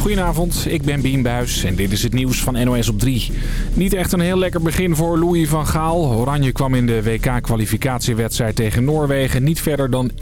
Goedenavond, ik ben Bien Buijs en dit is het nieuws van NOS op 3. Niet echt een heel lekker begin voor Louis van Gaal. Oranje kwam in de WK-kwalificatiewedstrijd tegen Noorwegen niet verder dan 1-1.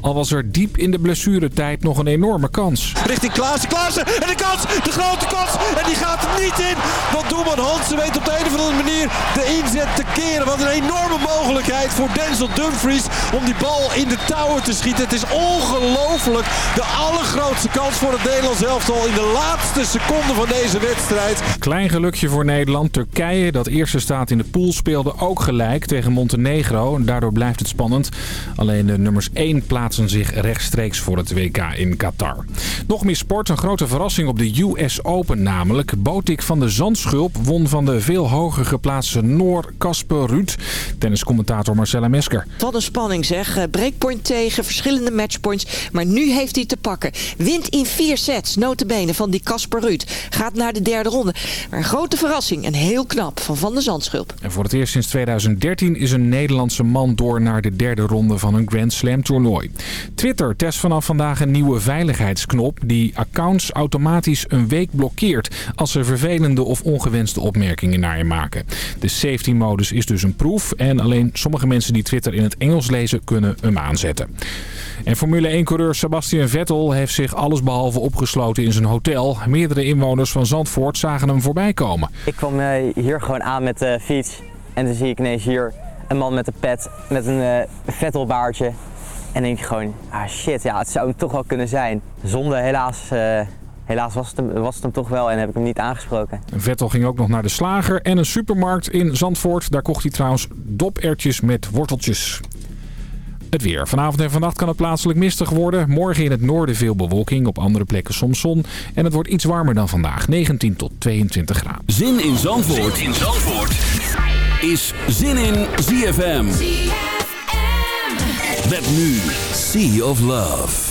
Al was er diep in de blessuretijd nog een enorme kans. Richting Klaassen, Klaassen en de kans, de grote kans. En die gaat er niet in, want Doelman Hansen weet op de een of andere manier de inzet te keren. Wat een enorme mogelijkheid voor Denzel Dumfries om die bal in de touwen te schieten. Het is ongelooflijk de allergrootste kans voor het Nederlands elftal in de laatste seconde van deze wedstrijd. Klein gelukje voor Nederland. Turkije, dat eerste staat in de pool, speelde ook gelijk tegen Montenegro. Daardoor blijft het spannend. Alleen de nummers 1 plaatsen zich rechtstreeks voor het WK in Qatar. Nog meer sport. Een grote verrassing op de US Open namelijk. Botik van de Zandschulp won van de veel hoger geplaatste Noor Casper Ruud. Tenniscommentator Marcella Mesker. Wat een spanning zeg. Eh, breakpoint tegen, verschillende matchpoints. Maar nu heeft hij te pakken. Wint in vier sets, notenbenen van die Casper Ruud. Gaat naar de derde ronde. Maar een grote verrassing en heel knap van Van de Zandschulp. En voor het eerst sinds 2013 is een Nederlandse man door naar de derde ronde van een Grand Slam toernooi. Twitter test vanaf vandaag een nieuwe veiligheidsknop die accounts automatisch een week blokkeert als ze vervelende of ongewenste opmerkingen naar je maken. De safety modus is dus een proef en alleen sommige mensen die Twitter in het Engels lezen kunnen hem aanzetten. En Formule 1-coureur Sebastian Vettel heeft zich allesbehalve opgesloten in zijn hotel. Meerdere inwoners van Zandvoort zagen hem voorbij komen. Ik kwam eh, hier gewoon aan met de fiets en dan zie ik ineens hier een man met een pet met een uh, Vettelbaardje. En denk je gewoon, ah shit, ja, het zou hem toch wel kunnen zijn. Zonde, helaas, uh, helaas was, het hem, was het hem toch wel en heb ik hem niet aangesproken. Vettel ging ook nog naar de slager en een supermarkt in Zandvoort. Daar kocht hij trouwens dopertjes met worteltjes. Het weer. Vanavond en vannacht kan het plaatselijk mistig worden. Morgen in het noorden veel bewolking, op andere plekken soms zon. En het wordt iets warmer dan vandaag, 19 tot 22 graden. Zin in Zandvoort, zin in Zandvoort. is Zin in ZFM. ZFM. Met nu Sea of Love.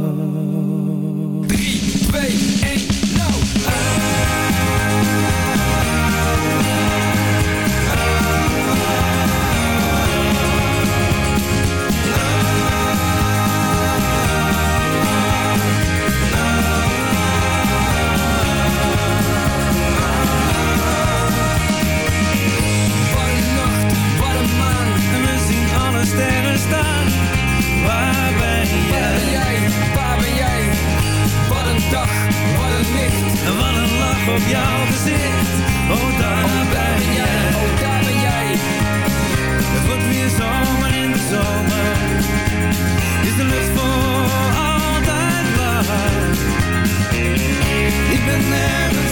Staan. Waar ben Waar ben jij? Waar ben jij? Wat een dag, wat een licht. En wat een lach op jouw gezicht. Oh, daar Daar ben ben jij, oh daar ben jij. Het wordt weer zomer in de zomer. Is de lucht voor altijd blauw. Ik ben nergens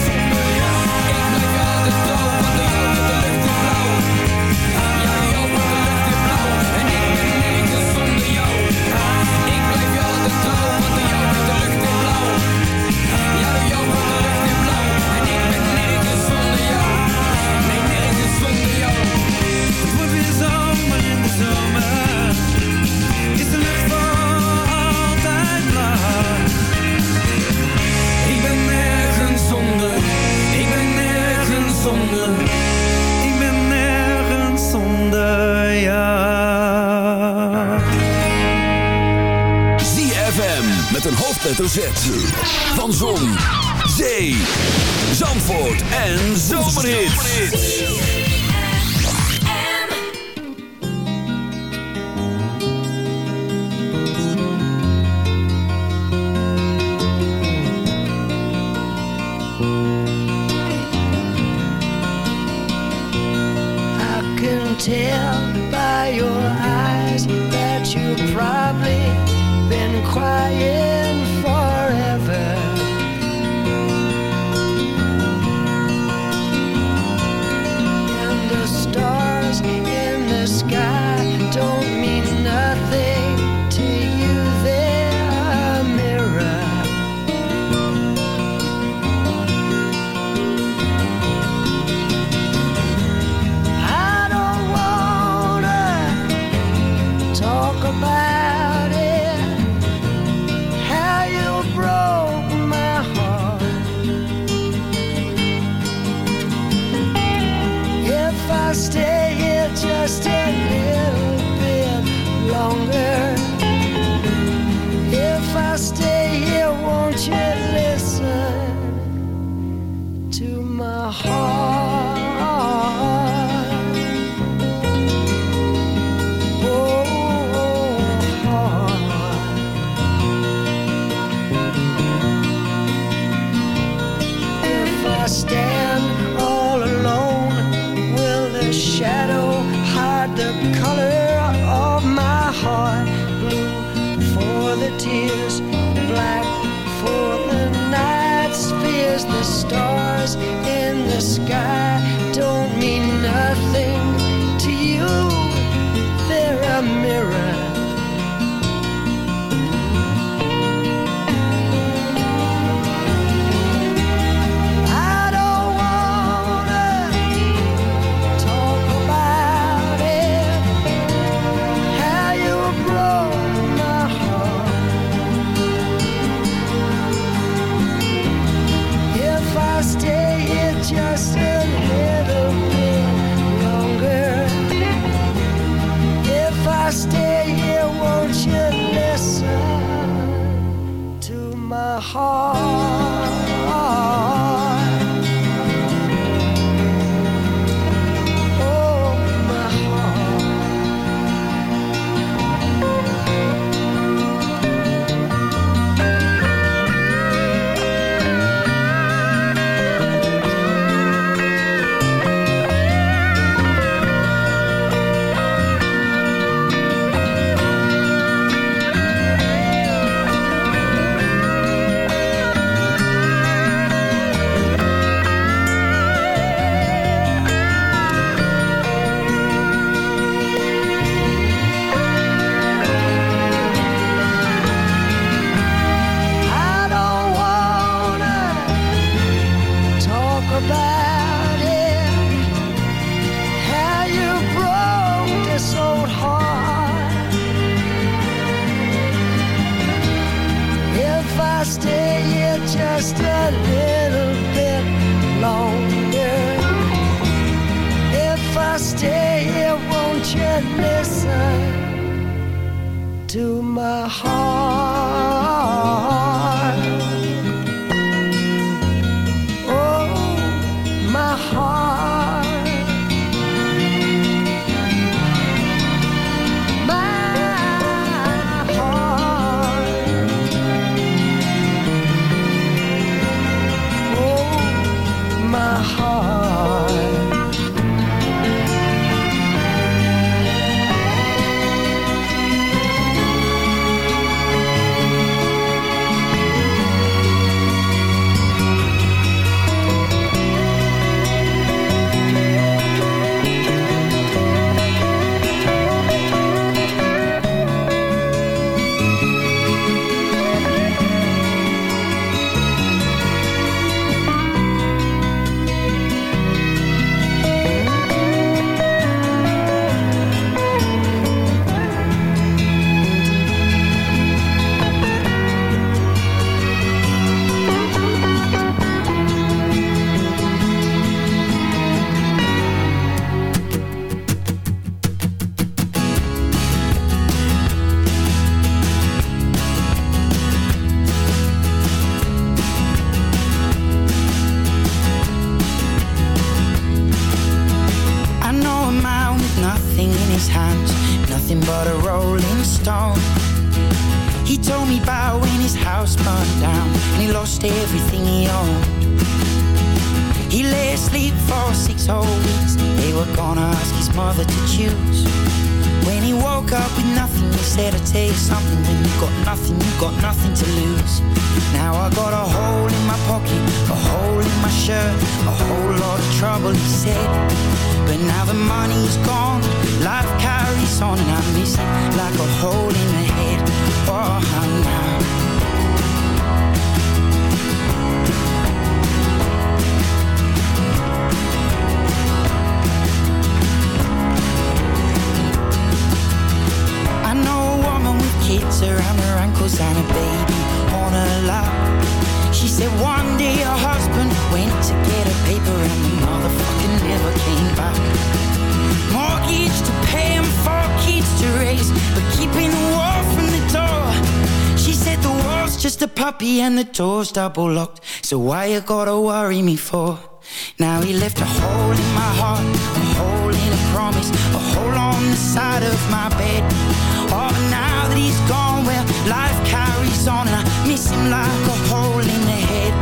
zonder. Ik ben nergens zonder jou. ZFM met een hoofdletter Z. Van Zon, Zee, Zandvoort en Zomerhits. Puppy and the door's double locked. So why you gotta worry me for? Now he left a hole in my heart, a hole in a promise, a hole on the side of my bed. Oh, but now that he's gone, well, life carries on and I miss him like a hole in the head.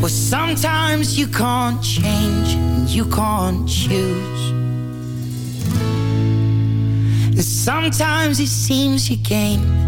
Well, sometimes you can't change and you can't choose. And sometimes it seems you gain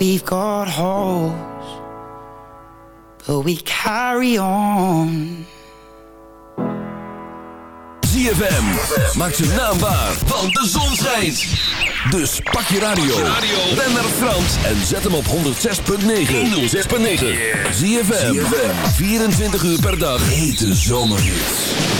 we've got holes, but we carry on. ZFM. Maak zijn naam waar, want de zon schijnt. Dus pak je radio. Ben naar Frans en zet hem op 106.9. 106.9. ZFM. 24 uur per dag. Hete zomerhits.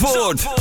Zandvoort.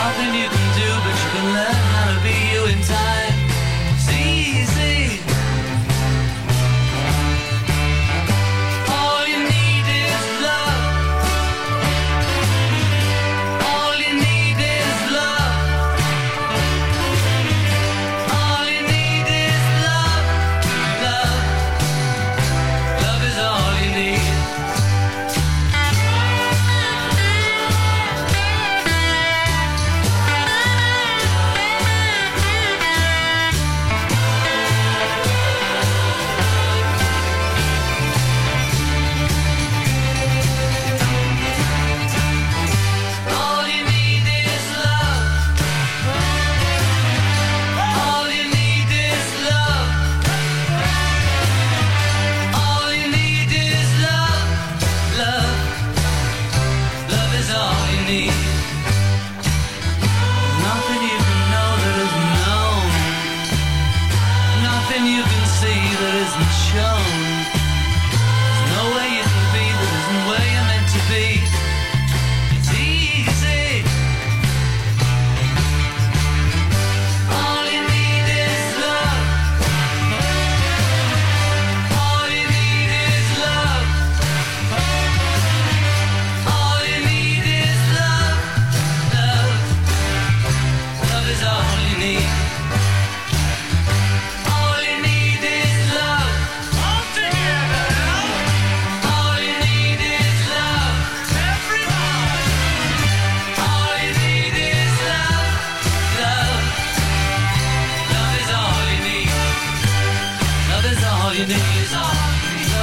nothing you can do, but you can learn how to be you in time.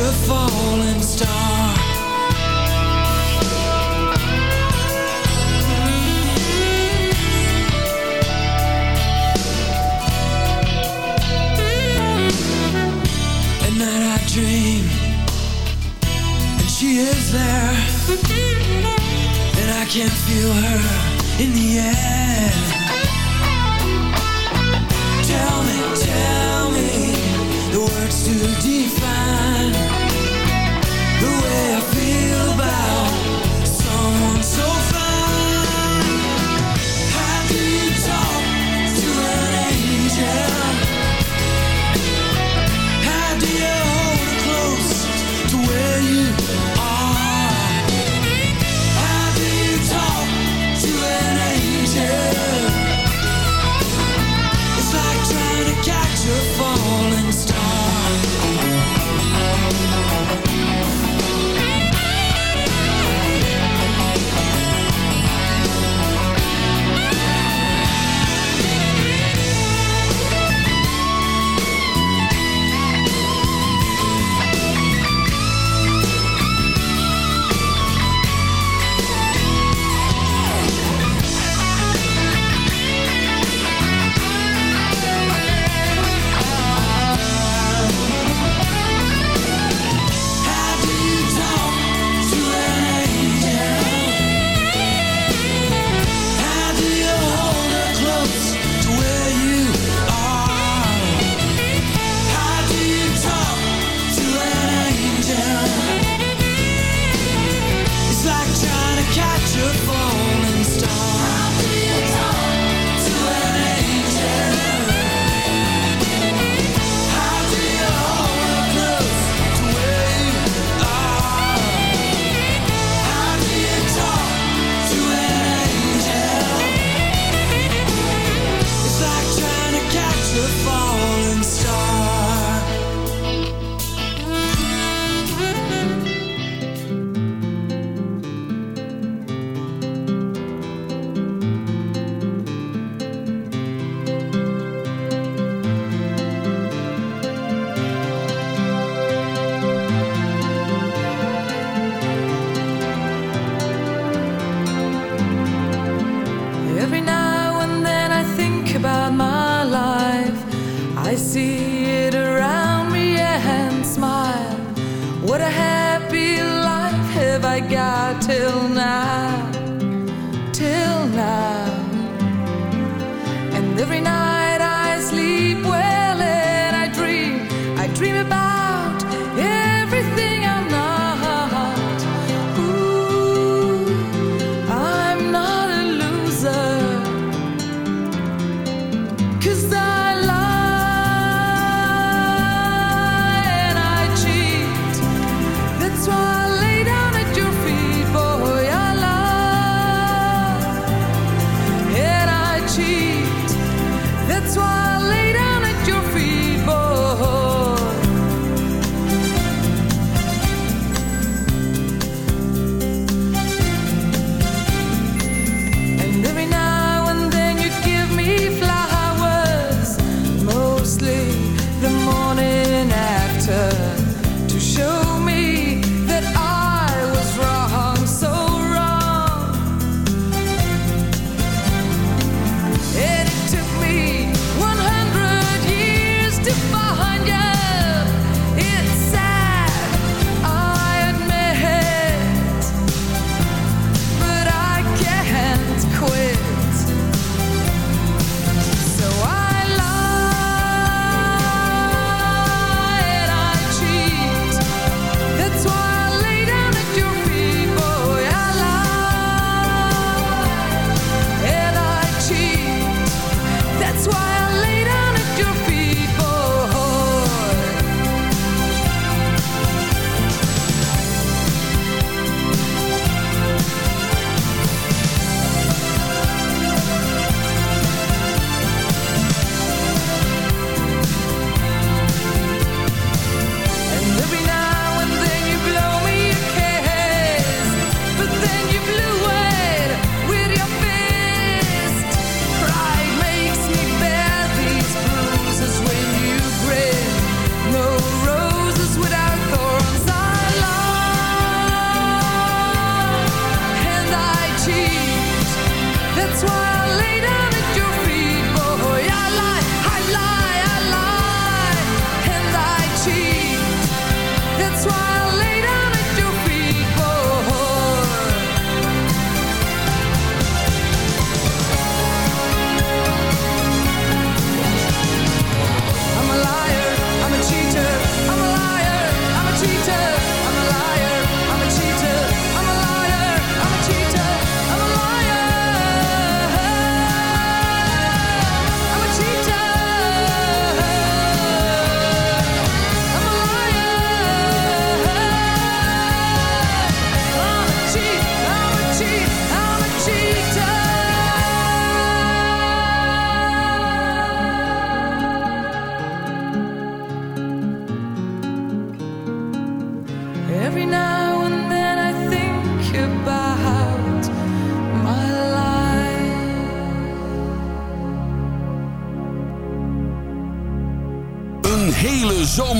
a falling star. At night I dream And she is there. And I can feel her in the air. words to define the way I feel about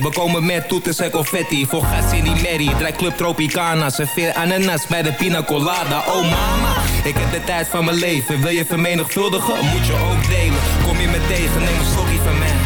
We komen met toeters en confetti. Voor gas in die merrie. Draai club Tropicana. Serveer ananas bij de pina colada. Oh mama, ik heb de tijd van mijn leven. Wil je vermenigvuldigen? Moet je ook delen. Kom je me tegen? Neem een sorry van mij.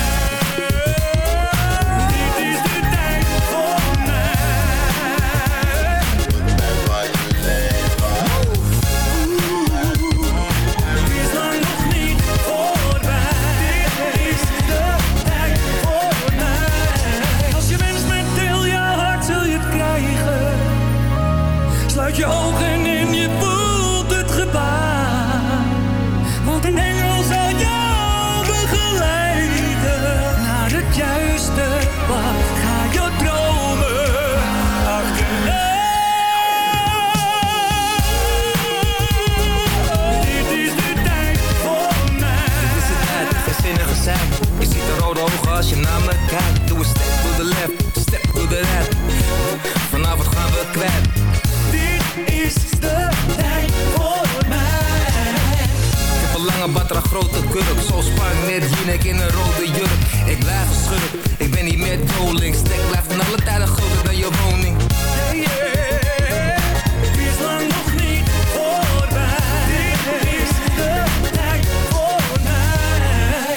met Jinek in een rode jurk. Ik blijf een schurk, ik ben niet meer doling. Stek blijft van alle tijden groter dan je woning. Hey, is lang nog niet voorbij. Dit is de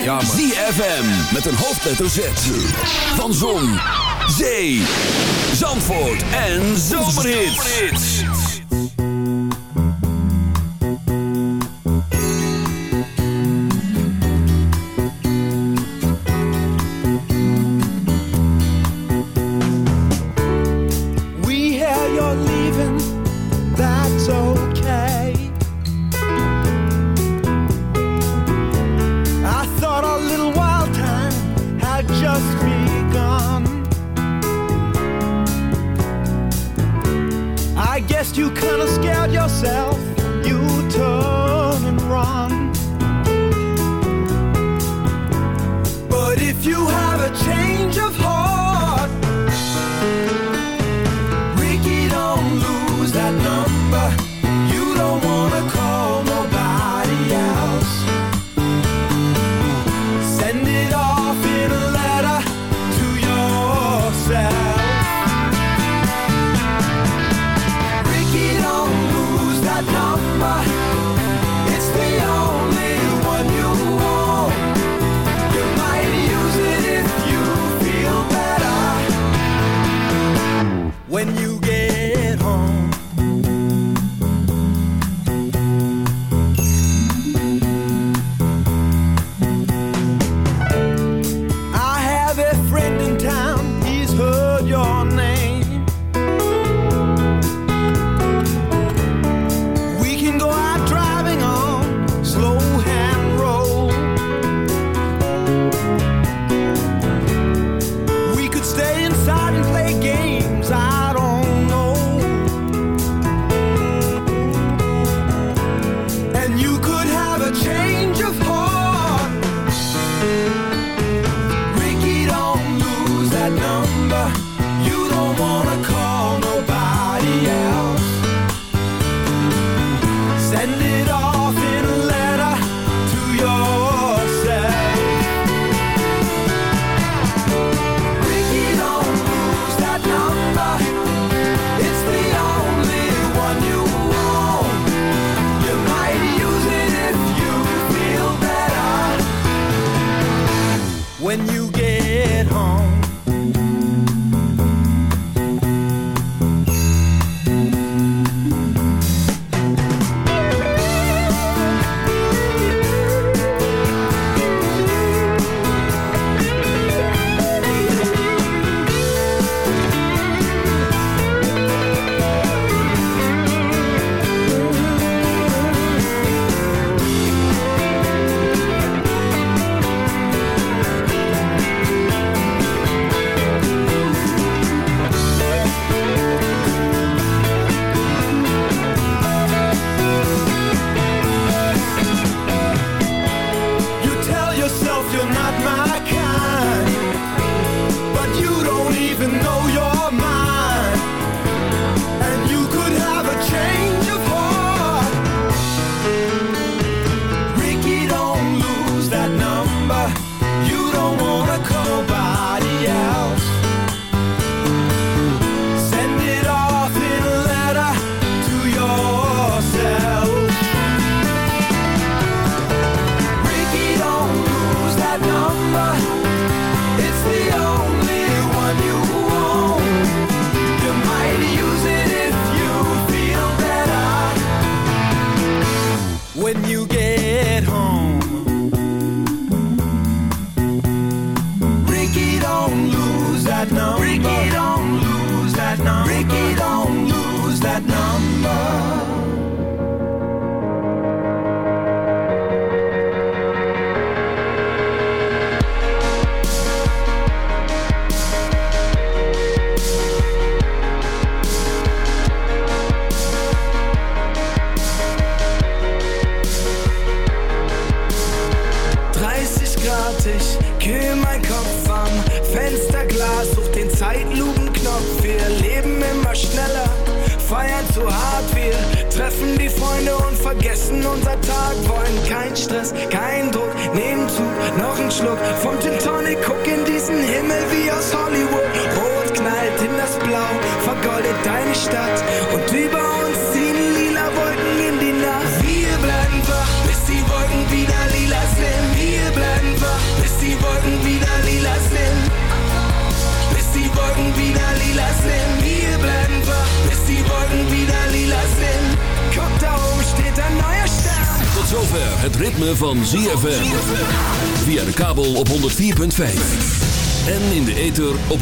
ja, ZFM met een hoofdletter Z. Van Zon, Zee, Zandvoort en Zomerhits.